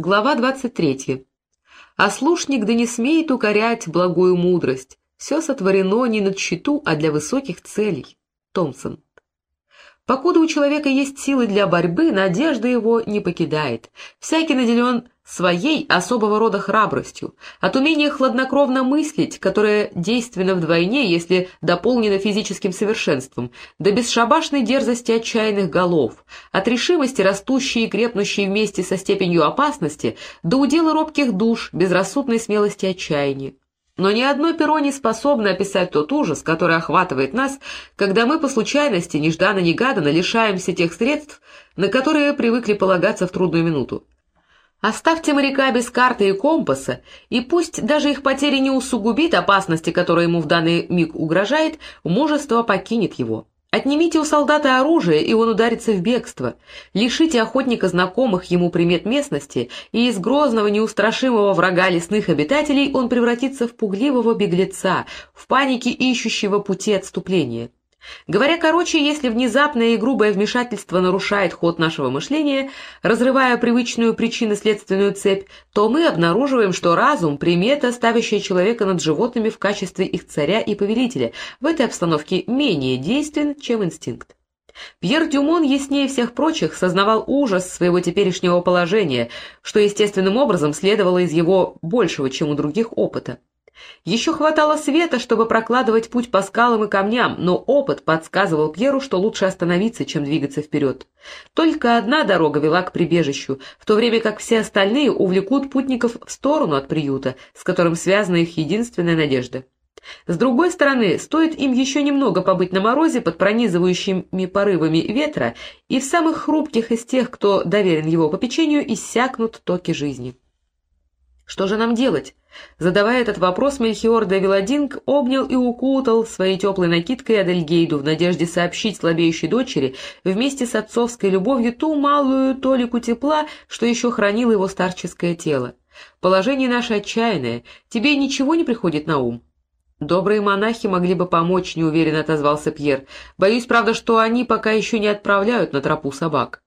Глава 23. «Ослушник да не смеет укорять благую мудрость. Все сотворено не над щиту, а для высоких целей». Томпсон. Покуда у человека есть силы для борьбы, надежда его не покидает. Всякий наделен своей особого рода храбростью, от умения хладнокровно мыслить, которое действенно вдвойне, если дополнено физическим совершенством, до бесшабашной дерзости отчаянных голов, от решимости, растущей и крепнущей вместе со степенью опасности, до удела робких душ, безрассудной смелости отчаяния. Но ни одно перо не способно описать тот ужас, который охватывает нас, когда мы по случайности, нежданно-негаданно, лишаемся тех средств, на которые привыкли полагаться в трудную минуту. Оставьте моряка без карты и компаса, и пусть даже их потеря не усугубит опасности, которая ему в данный миг угрожает, мужество покинет его. Отнимите у солдата оружие, и он ударится в бегство. Лишите охотника знакомых ему примет местности, и из грозного неустрашимого врага лесных обитателей он превратится в пугливого беглеца, в панике ищущего пути отступления. Говоря короче, если внезапное и грубое вмешательство нарушает ход нашего мышления, разрывая привычную причинно-следственную цепь, то мы обнаруживаем, что разум — примета, ставящая человека над животными в качестве их царя и повелителя, в этой обстановке менее действен, чем инстинкт. Пьер Дюмон яснее всех прочих сознавал ужас своего теперешнего положения, что естественным образом следовало из его большего, чем у других, опыта. Еще хватало света, чтобы прокладывать путь по скалам и камням, но опыт подсказывал Пьеру, что лучше остановиться, чем двигаться вперед. Только одна дорога вела к прибежищу, в то время как все остальные увлекут путников в сторону от приюта, с которым связана их единственная надежда. С другой стороны, стоит им еще немного побыть на морозе под пронизывающими порывами ветра, и в самых хрупких из тех, кто доверен его попечению, иссякнут токи жизни. Что же нам делать? Задавая этот вопрос, Мельхиор де Виладинг обнял и укутал своей теплой накидкой Адельгейду в надежде сообщить слабеющей дочери вместе с отцовской любовью ту малую толику тепла, что еще хранило его старческое тело. «Положение наше отчаянное. Тебе ничего не приходит на ум?» «Добрые монахи могли бы помочь», — неуверенно отозвался Пьер. «Боюсь, правда, что они пока еще не отправляют на тропу собак».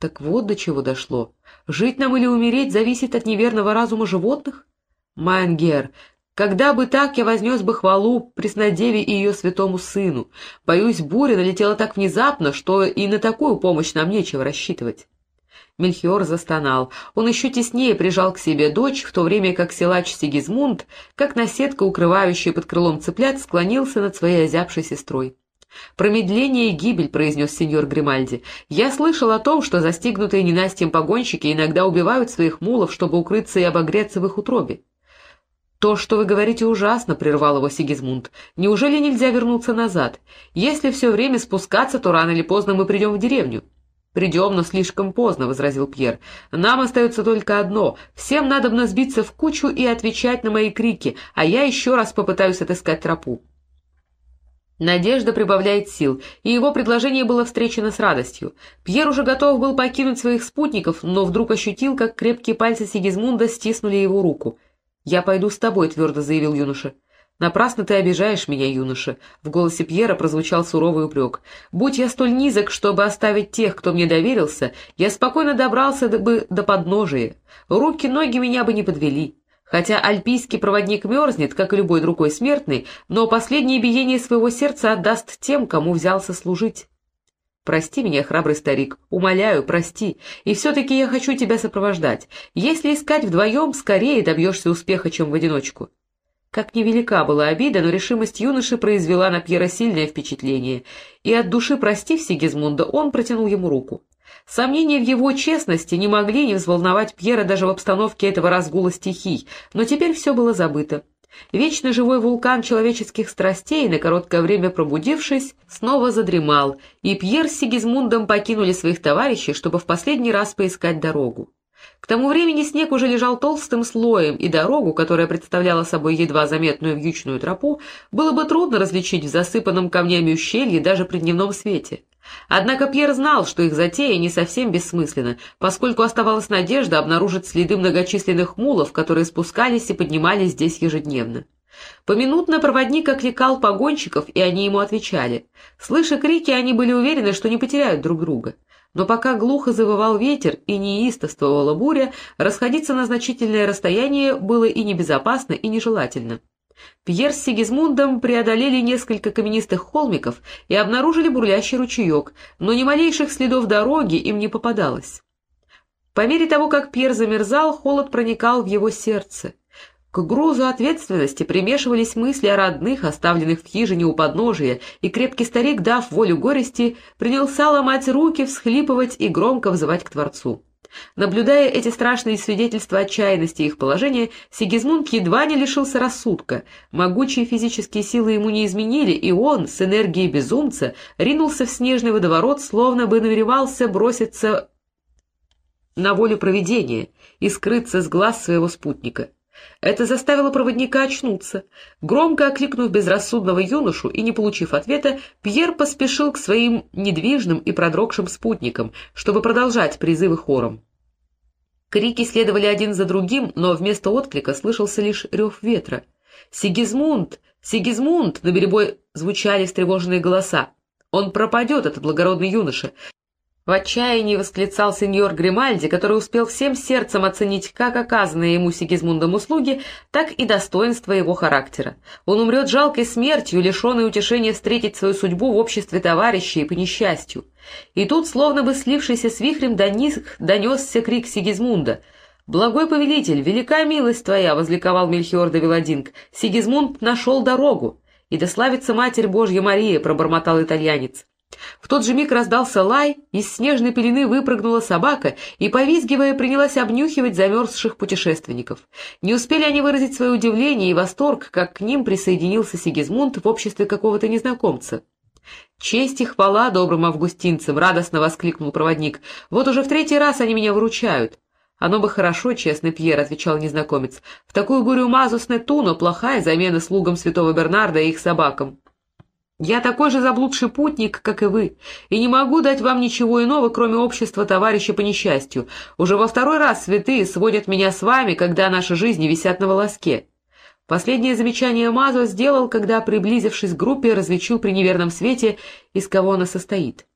Так вот до чего дошло. Жить нам или умереть зависит от неверного разума животных? Майнгер, когда бы так я вознес бы хвалу Преснодеве и ее святому сыну. Боюсь, буря налетела так внезапно, что и на такую помощь нам нечего рассчитывать. Мельхиор застонал. Он еще теснее прижал к себе дочь, в то время как силач Сигизмунд, как наседка, укрывающая под крылом цыплят, склонился над своей озябшей сестрой. «Промедление и гибель», — произнес сеньор Гримальди. «Я слышал о том, что застигнутые ненастьем погонщики иногда убивают своих мулов, чтобы укрыться и обогреться в их утробе». «То, что вы говорите, ужасно», — прервал его Сигизмунд. «Неужели нельзя вернуться назад? Если все время спускаться, то рано или поздно мы придем в деревню». «Придем, но слишком поздно», — возразил Пьер. «Нам остается только одно. Всем надо сбиться в кучу и отвечать на мои крики, а я еще раз попытаюсь отыскать тропу». Надежда прибавляет сил, и его предложение было встречено с радостью. Пьер уже готов был покинуть своих спутников, но вдруг ощутил, как крепкие пальцы Сигизмунда стиснули его руку. «Я пойду с тобой», — твердо заявил юноша. «Напрасно ты обижаешь меня, юноша», — в голосе Пьера прозвучал суровый упрек. «Будь я столь низок, чтобы оставить тех, кто мне доверился, я спокойно добрался бы до подножия. Руки-ноги меня бы не подвели. Хотя альпийский проводник мерзнет, как и любой другой смертный, но последнее биение своего сердца отдаст тем, кому взялся служить. Прости меня, храбрый старик, умоляю, прости, и все-таки я хочу тебя сопровождать. Если искать вдвоем, скорее добьешься успеха, чем в одиночку. Как невелика была обида, но решимость юноши произвела на Пьера сильное впечатление, и от души простив Сигизмунда, он протянул ему руку. Сомнения в его честности не могли не взволновать Пьера даже в обстановке этого разгула стихий, но теперь все было забыто. Вечно живой вулкан человеческих страстей, на короткое время пробудившись, снова задремал, и Пьер с Сигизмундом покинули своих товарищей, чтобы в последний раз поискать дорогу. К тому времени снег уже лежал толстым слоем, и дорогу, которая представляла собой едва заметную вьючную тропу, было бы трудно различить в засыпанном камнями ущелье даже при дневном свете. Однако Пьер знал, что их затея не совсем бессмысленна, поскольку оставалась надежда обнаружить следы многочисленных мулов, которые спускались и поднимались здесь ежедневно. Поминутно проводник окликал погонщиков, и они ему отвечали. Слыша крики, они были уверены, что не потеряют друг друга. Но пока глухо завывал ветер и неистовствовала буря, расходиться на значительное расстояние было и небезопасно, и нежелательно. Пьер с Сигизмундом преодолели несколько каменистых холмиков и обнаружили бурлящий ручеек, но ни малейших следов дороги им не попадалось. По мере того, как Пьер замерзал, холод проникал в его сердце. К грузу ответственности примешивались мысли о родных, оставленных в хижине у подножия, и крепкий старик, дав волю горести, принялся ломать руки, всхлипывать и громко взывать к Творцу. Наблюдая эти страшные свидетельства отчаянности их положения, Сигизмунд едва не лишился рассудка. Могучие физические силы ему не изменили, и он, с энергией безумца, ринулся в снежный водоворот, словно бы намеревался броситься на волю провидения и скрыться с глаз своего спутника. Это заставило проводника очнуться. Громко окликнув безрассудного юношу и не получив ответа, Пьер поспешил к своим недвижным и продрогшим спутникам, чтобы продолжать призывы хором. Крики следовали один за другим, но вместо отклика слышался лишь рев ветра. «Сигизмунд! Сигизмунд!» — на беребой звучали встревоженные голоса. «Он пропадет, этот благородный юноша! В отчаянии восклицал сеньор Гримальди, который успел всем сердцем оценить как оказанные ему Сигизмундом услуги, так и достоинство его характера. Он умрет жалкой смертью, лишенной утешения встретить свою судьбу в обществе товарищей по несчастью. И тут, словно бы слившийся с вихрем до них, донесся крик Сигизмунда. «Благой повелитель, велика милость твоя!» — возликовал Мельхиор де Виладинг. «Сигизмунд нашел дорогу!» «И да славится Матерь Божья Мария!» — пробормотал итальянец. В тот же миг раздался лай, из снежной пелены выпрыгнула собака и, повизгивая, принялась обнюхивать замерзших путешественников. Не успели они выразить свое удивление и восторг, как к ним присоединился Сигизмунд в обществе какого-то незнакомца. «Честь и хвала добрым августинцам!» — радостно воскликнул проводник. «Вот уже в третий раз они меня выручают». «Оно бы хорошо, честный Пьер», — отвечал незнакомец. «В такую бурю Мазус Нетуно плохая замена слугам святого Бернарда и их собакам». Я такой же заблудший путник, как и вы, и не могу дать вам ничего иного, кроме общества товарища по несчастью. Уже во второй раз святые сводят меня с вами, когда наши жизни висят на волоске». Последнее замечание Мазо сделал, когда, приблизившись к группе, различил при неверном свете, из кого она состоит.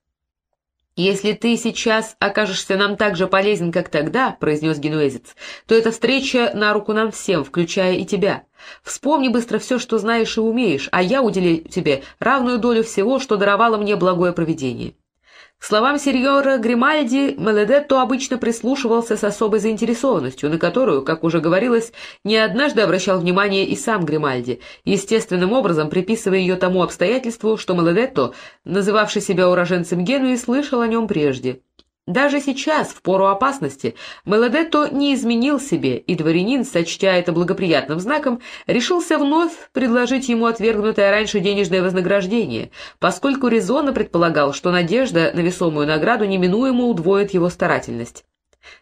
«Если ты сейчас окажешься нам так же полезен, как тогда», — произнес генуэзец, — «то эта встреча на руку нам всем, включая и тебя. Вспомни быстро все, что знаешь и умеешь, а я уделю тебе равную долю всего, что даровало мне благое провидение». Словам сеньора Гримальди, Меледетто обычно прислушивался с особой заинтересованностью, на которую, как уже говорилось, не однажды обращал внимание и сам Гримальди, естественным образом приписывая ее тому обстоятельству, что Меледетто, называвший себя уроженцем Генуи, слышал о нем прежде. Даже сейчас, в пору опасности, Мелодетто не изменил себе, и дворянин, сочтя это благоприятным знаком, решился вновь предложить ему отвергнутое раньше денежное вознаграждение, поскольку резонно предполагал, что надежда на весомую награду неминуемо удвоит его старательность.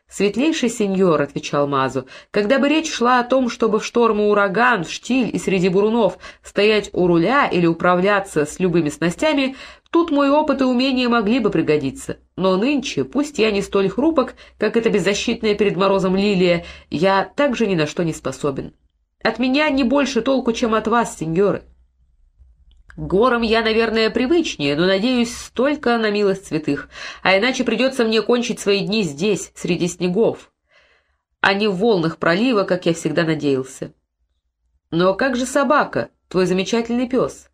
«Светлейший сеньор», — отвечал Мазу, — «когда бы речь шла о том, чтобы в шторм и ураган, в штиль и среди бурунов стоять у руля или управляться с любыми снастями, тут мой опыт и умения могли бы пригодиться. Но нынче, пусть я не столь хрупок, как эта беззащитная перед морозом лилия, я также ни на что не способен. От меня не больше толку, чем от вас, сеньоры». Горам я, наверное, привычнее, но, надеюсь, столько на милость святых, а иначе придется мне кончить свои дни здесь, среди снегов, а не в волнах пролива, как я всегда надеялся. Но как же собака, твой замечательный пес?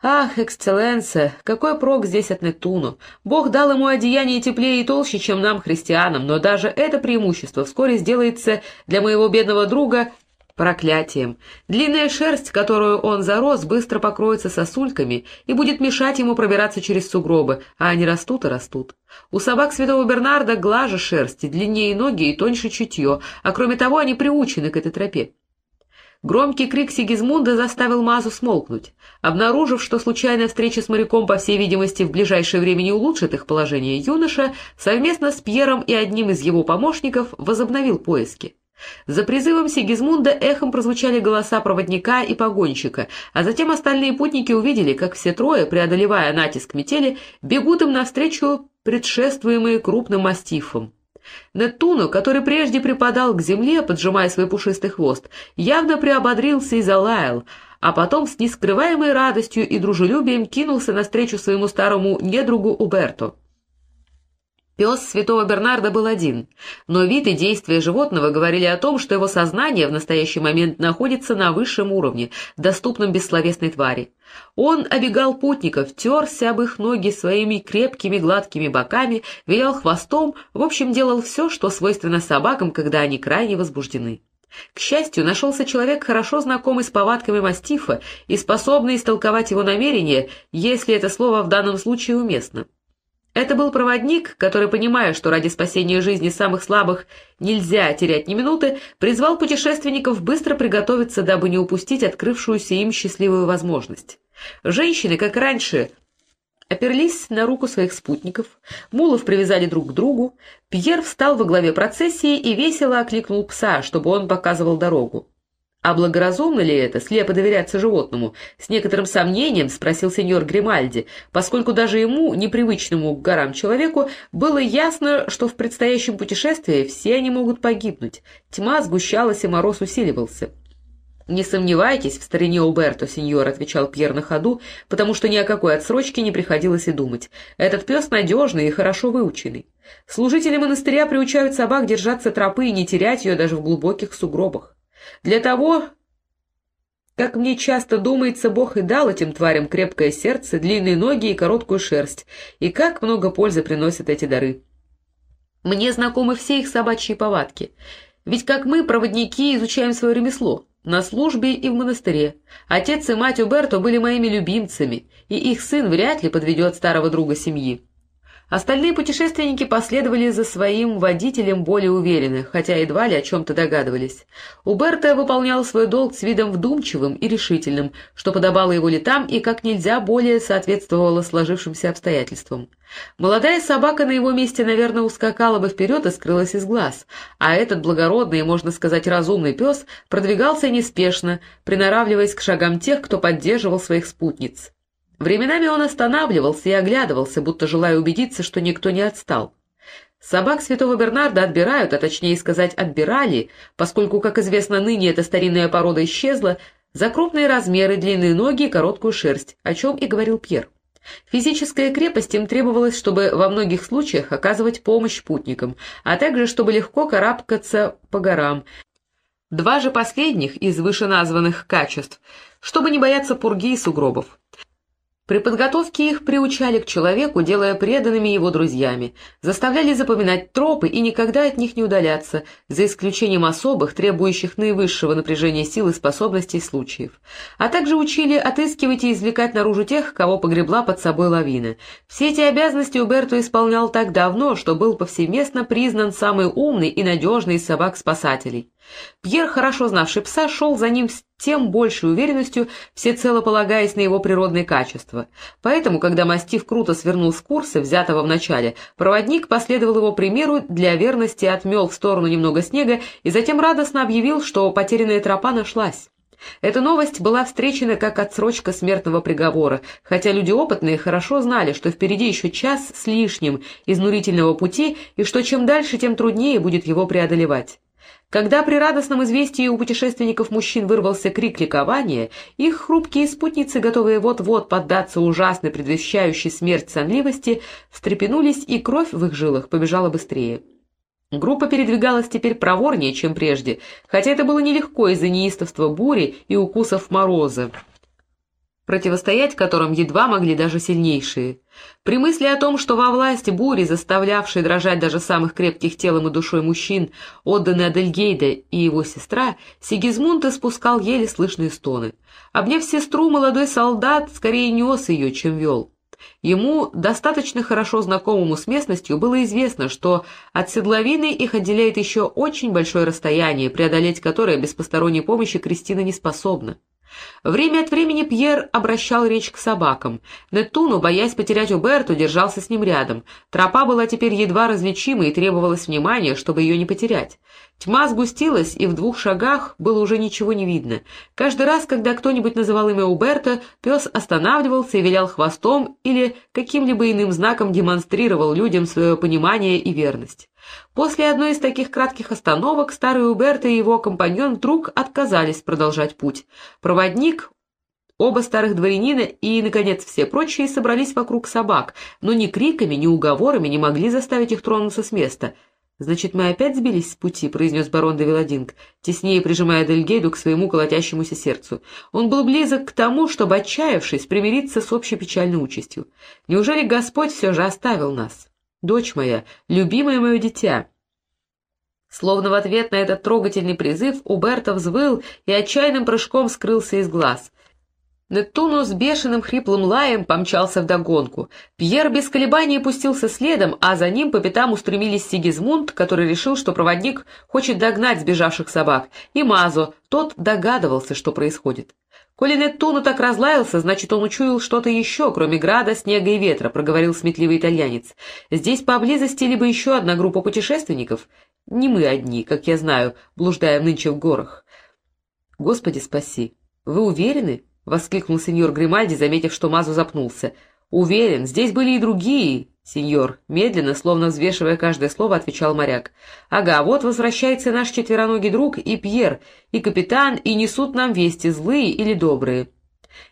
Ах, эксцелленция, какой прок здесь от Нетуну! Бог дал ему одеяние теплее и толще, чем нам, христианам, но даже это преимущество вскоре сделается для моего бедного друга проклятием. Длинная шерсть, которую он зарос, быстро покроется сосульками и будет мешать ему пробираться через сугробы, а они растут и растут. У собак святого Бернарда глаже шерсти, длиннее ноги и тоньше чутье, а кроме того они приучены к этой тропе. Громкий крик Сигизмунда заставил Мазу смолкнуть. Обнаружив, что случайная встреча с моряком, по всей видимости, в ближайшее время не улучшит их положение, юноша совместно с Пьером и одним из его помощников возобновил поиски. За призывом Сигизмунда эхом прозвучали голоса проводника и погонщика, а затем остальные путники увидели, как все трое, преодолевая натиск метели, бегут им навстречу предшествуемые крупным мастифом. Нетуну, который прежде припадал к земле, поджимая свой пушистый хвост, явно приободрился и залаял, а потом с нескрываемой радостью и дружелюбием кинулся навстречу своему старому недругу Уберту. Пес святого Бернарда был один, но вид и действия животного говорили о том, что его сознание в настоящий момент находится на высшем уровне, доступном бессловесной твари. Он обегал путников, терся об их ноги своими крепкими гладкими боками, вилял хвостом, в общем, делал все, что свойственно собакам, когда они крайне возбуждены. К счастью, нашелся человек, хорошо знакомый с повадками мастифа и способный истолковать его намерения, если это слово в данном случае уместно. Это был проводник, который, понимая, что ради спасения жизни самых слабых нельзя терять ни минуты, призвал путешественников быстро приготовиться, дабы не упустить открывшуюся им счастливую возможность. Женщины, как раньше, оперлись на руку своих спутников, мулов привязали друг к другу, Пьер встал во главе процессии и весело окликнул пса, чтобы он показывал дорогу. «А благоразумно ли это, слепо доверяться животному?» — с некоторым сомнением спросил сеньор Гримальди, поскольку даже ему, непривычному к горам человеку, было ясно, что в предстоящем путешествии все они могут погибнуть. Тьма сгущалась, и мороз усиливался. «Не сомневайтесь в старине Уберто, сеньор», — отвечал Пьер на ходу, потому что ни о какой отсрочке не приходилось и думать. «Этот пес надежный и хорошо выученный. Служители монастыря приучают собак держаться тропы и не терять ее даже в глубоких сугробах. Для того, как мне часто думается, Бог и дал этим тварям крепкое сердце, длинные ноги и короткую шерсть, и как много пользы приносят эти дары. Мне знакомы все их собачьи повадки, ведь как мы, проводники, изучаем свое ремесло, на службе и в монастыре. Отец и мать Уберто были моими любимцами, и их сын вряд ли подведет старого друга семьи. Остальные путешественники последовали за своим водителем более уверенно, хотя едва ли о чем-то догадывались. Уберто выполнял свой долг с видом вдумчивым и решительным, что подобало его летам и как нельзя более соответствовало сложившимся обстоятельствам. Молодая собака на его месте, наверное, ускакала бы вперед и скрылась из глаз, а этот благородный можно сказать, разумный пес продвигался неспешно, приноравливаясь к шагам тех, кто поддерживал своих спутниц. Временами он останавливался и оглядывался, будто желая убедиться, что никто не отстал. Собак святого Бернарда отбирают, а точнее сказать отбирали, поскольку, как известно, ныне эта старинная порода исчезла, за крупные размеры, длинные ноги и короткую шерсть, о чем и говорил Пьер. Физическая крепость им требовалась, чтобы во многих случаях оказывать помощь путникам, а также чтобы легко карабкаться по горам. Два же последних из вышеназванных качеств, чтобы не бояться пурги и сугробов. При подготовке их приучали к человеку, делая преданными его друзьями, заставляли запоминать тропы и никогда от них не удаляться, за исключением особых, требующих наивысшего напряжения сил и способностей случаев. А также учили отыскивать и извлекать наружу тех, кого погребла под собой лавина. Все эти обязанности Уберто исполнял так давно, что был повсеместно признан самый умный и надежный из собак-спасателей. Пьер, хорошо знавший пса, шел за ним с тем большей уверенностью, всецело полагаясь на его природные качества. Поэтому, когда мастиф круто свернул с курса, взятого в начале, проводник последовал его примеру, для верности отмел в сторону немного снега и затем радостно объявил, что потерянная тропа нашлась. Эта новость была встречена как отсрочка смертного приговора, хотя люди опытные хорошо знали, что впереди еще час с лишним изнурительного пути и что чем дальше, тем труднее будет его преодолевать. Когда при радостном известии у путешественников мужчин вырвался крик ликования, их хрупкие спутницы, готовые вот-вот поддаться ужасной предвещающей смерть сонливости, встрепенулись, и кровь в их жилах побежала быстрее. Группа передвигалась теперь проворнее, чем прежде, хотя это было нелегко из-за неистовства бури и укусов мороза противостоять которым едва могли даже сильнейшие. При мысли о том, что во власти бури, заставлявшей дрожать даже самых крепких телом и душой мужчин, отданы Адельгейда и его сестра, Сигизмунд испускал еле слышные стоны. Обняв сестру, молодой солдат скорее нес ее, чем вел. Ему, достаточно хорошо знакомому с местностью, было известно, что от седловины их отделяет еще очень большое расстояние, преодолеть которое без посторонней помощи Кристина не способна. Время от времени Пьер обращал речь к собакам. Нетуну, боясь потерять Уберту, держался с ним рядом. Тропа была теперь едва различима и требовалось внимания, чтобы ее не потерять. Тьма сгустилась, и в двух шагах было уже ничего не видно. Каждый раз, когда кто-нибудь называл имя Уберта, пес останавливался и вилял хвостом или каким-либо иным знаком демонстрировал людям свое понимание и верность. После одной из таких кратких остановок старый Уберто и его компаньон вдруг отказались продолжать путь. Проводник Оба старых дворянина и, наконец, все прочие собрались вокруг собак, но ни криками, ни уговорами не могли заставить их тронуться с места. «Значит, мы опять сбились с пути», — произнес барон де Велодинг, теснее прижимая Дельгейду к своему колотящемуся сердцу. Он был близок к тому, чтобы, отчаявшись, примириться с общей печальной участью. «Неужели Господь все же оставил нас? Дочь моя, любимое мое дитя!» Словно в ответ на этот трогательный призыв Уберто взвыл и отчаянным прыжком скрылся из глаз — Нетуно с бешеным хриплым лаем помчался вдогонку. Пьер без колебаний пустился следом, а за ним по пятам устремились Сигизмунд, который решил, что проводник хочет догнать сбежавших собак, и Мазо, тот догадывался, что происходит. «Коли Неттуно так разлаялся, значит, он учуял что-то еще, кроме града, снега и ветра», — проговорил сметливый итальянец. «Здесь поблизости либо еще одна группа путешественников. Не мы одни, как я знаю, блуждаем нынче в горах». «Господи, спаси! Вы уверены?» — воскликнул сеньор Гримальди, заметив, что Мазу запнулся. «Уверен, здесь были и другие, сеньор», — медленно, словно взвешивая каждое слово, отвечал моряк. «Ага, вот возвращается наш четвероногий друг и Пьер, и капитан, и несут нам вести, злые или добрые».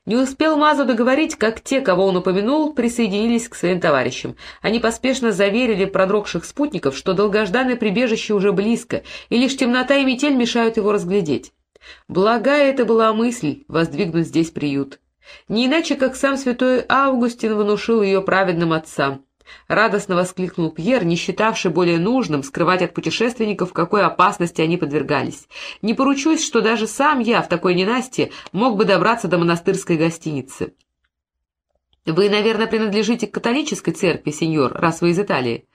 Не успел Мазу договорить, как те, кого он упомянул, присоединились к своим товарищам. Они поспешно заверили продрогших спутников, что долгожданное прибежище уже близко, и лишь темнота и метель мешают его разглядеть. Благая это была мысль — воздвигнуть здесь приют. Не иначе, как сам святой Августин внушил ее праведным отцам. Радостно воскликнул Пьер, не считавший более нужным скрывать от путешественников, какой опасности они подвергались. «Не поручусь, что даже сам я в такой ненастье мог бы добраться до монастырской гостиницы». «Вы, наверное, принадлежите к католической церкви, сеньор, раз вы из Италии?»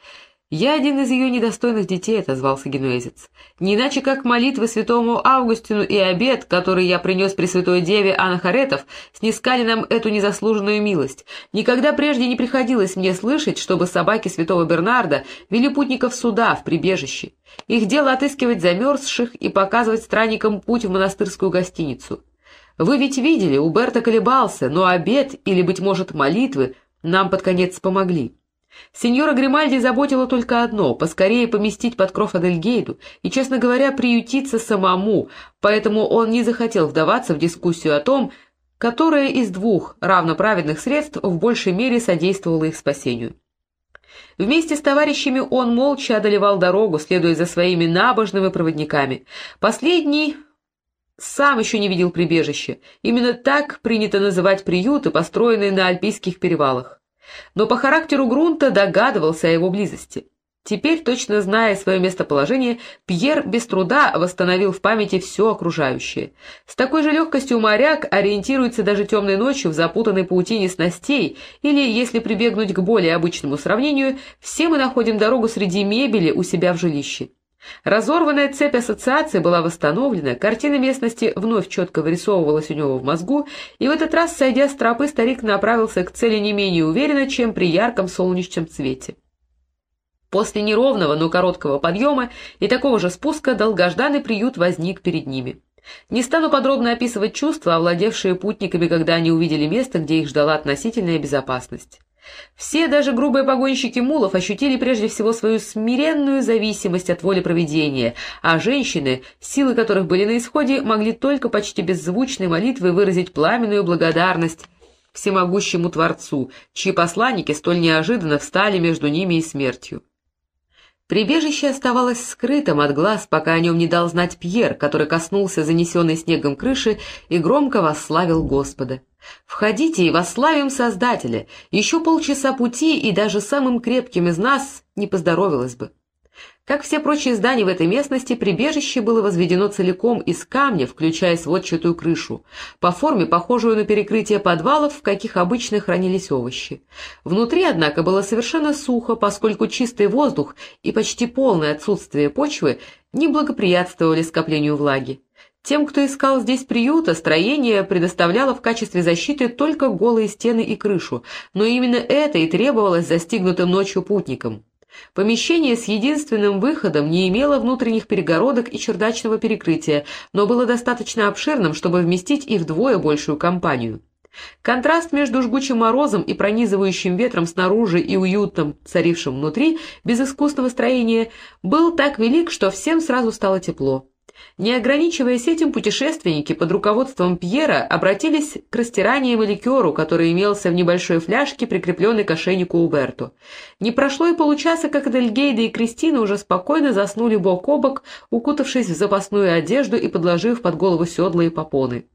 «Я один из ее недостойных детей», — отозвался генуэзец. «Не иначе, как молитвы святому Августину и обед, который я принес Пресвятой Деве Анахаретов, снискали нам эту незаслуженную милость. Никогда прежде не приходилось мне слышать, чтобы собаки святого Бернарда вели путников суда в прибежище. Их дело отыскивать замерзших и показывать странникам путь в монастырскую гостиницу. Вы ведь видели, Уберто колебался, но обед или, быть может, молитвы нам под конец помогли». Сеньора Гримальди заботило только одно — поскорее поместить под кров Адельгейду и, честно говоря, приютиться самому, поэтому он не захотел вдаваться в дискуссию о том, которое из двух равноправедных средств в большей мере содействовало их спасению. Вместе с товарищами он молча одолевал дорогу, следуя за своими набожными проводниками. Последний сам еще не видел прибежища. Именно так принято называть приюты, построенные на альпийских перевалах но по характеру грунта догадывался о его близости. Теперь, точно зная свое местоположение, Пьер без труда восстановил в памяти все окружающее. С такой же легкостью моряк ориентируется даже темной ночью в запутанной паутине снастей, или, если прибегнуть к более обычному сравнению, все мы находим дорогу среди мебели у себя в жилище. Разорванная цепь ассоциаций была восстановлена, картина местности вновь четко вырисовывалась у него в мозгу, и в этот раз, сойдя с тропы, старик направился к цели не менее уверенно, чем при ярком солнечном цвете. После неровного, но короткого подъема и такого же спуска долгожданный приют возник перед ними. Не стану подробно описывать чувства, овладевшие путниками, когда они увидели место, где их ждала относительная безопасность. Все, даже грубые погонщики мулов, ощутили прежде всего свою смиренную зависимость от воли проведения, а женщины, силы которых были на исходе, могли только почти беззвучной молитвой выразить пламенную благодарность всемогущему Творцу, чьи посланники столь неожиданно встали между ними и смертью. Прибежище оставалось скрытым от глаз, пока о нем не дал знать Пьер, который коснулся занесенной снегом крыши и громко восславил Господа. «Входите и восславим Создателя! Еще полчаса пути, и даже самым крепким из нас не поздоровилось бы». Как все прочие здания в этой местности, прибежище было возведено целиком из камня, включая сводчатую крышу, по форме похожую на перекрытие подвалов, в каких обычно хранились овощи. Внутри, однако, было совершенно сухо, поскольку чистый воздух и почти полное отсутствие почвы не благоприятствовали скоплению влаги. Тем, кто искал здесь приюта, строение предоставляло в качестве защиты только голые стены и крышу, но именно это и требовалось застигнутым ночью путникам. Помещение с единственным выходом не имело внутренних перегородок и чердачного перекрытия, но было достаточно обширным, чтобы вместить и вдвое большую компанию. Контраст между жгучим морозом и пронизывающим ветром снаружи и уютом, царившим внутри, без искусного строения, был так велик, что всем сразу стало тепло. Не ограничиваясь этим, путешественники под руководством Пьера обратились к растираниям и ликеру, который имелся в небольшой фляжке, прикрепленной к ошейнику Уберту. Не прошло и получаса, как Эдельгейда и Кристина уже спокойно заснули бок о бок, укутавшись в запасную одежду и подложив под голову седла и попоны.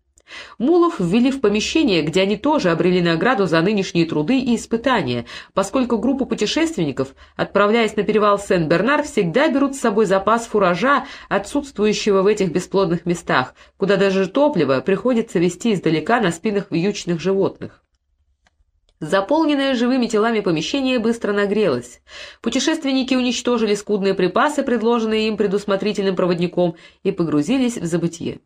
Мулов ввели в помещение, где они тоже обрели награду за нынешние труды и испытания, поскольку группа путешественников, отправляясь на перевал Сен-Бернар, всегда берут с собой запас фуража, отсутствующего в этих бесплодных местах, куда даже топливо приходится везти издалека на спинах вьючных животных. Заполненное живыми телами помещение быстро нагрелось. Путешественники уничтожили скудные припасы, предложенные им предусмотрительным проводником, и погрузились в забытье.